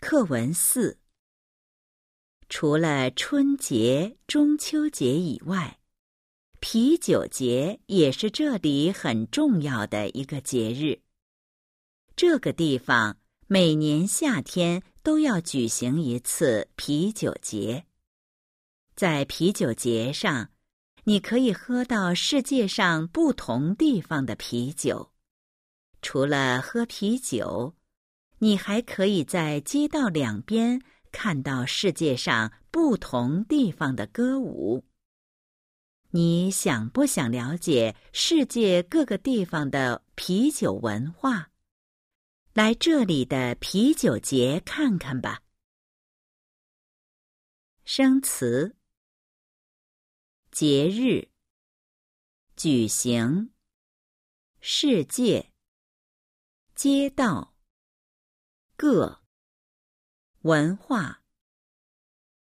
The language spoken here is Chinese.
课文四。除了春节、中秋节以外，啤酒节也是这里很重要的一个节日。这个地方每年夏天都要举行一次啤酒节。在啤酒节上，你可以喝到世界上不同地方的啤酒。除了喝啤酒，你还可以在街道两边。看到世界上不同地方的歌舞，你想不想了解世界各个地方的啤酒文化？来这里的啤酒节看看吧。生词：节日、举行、世界、街道、个。文化。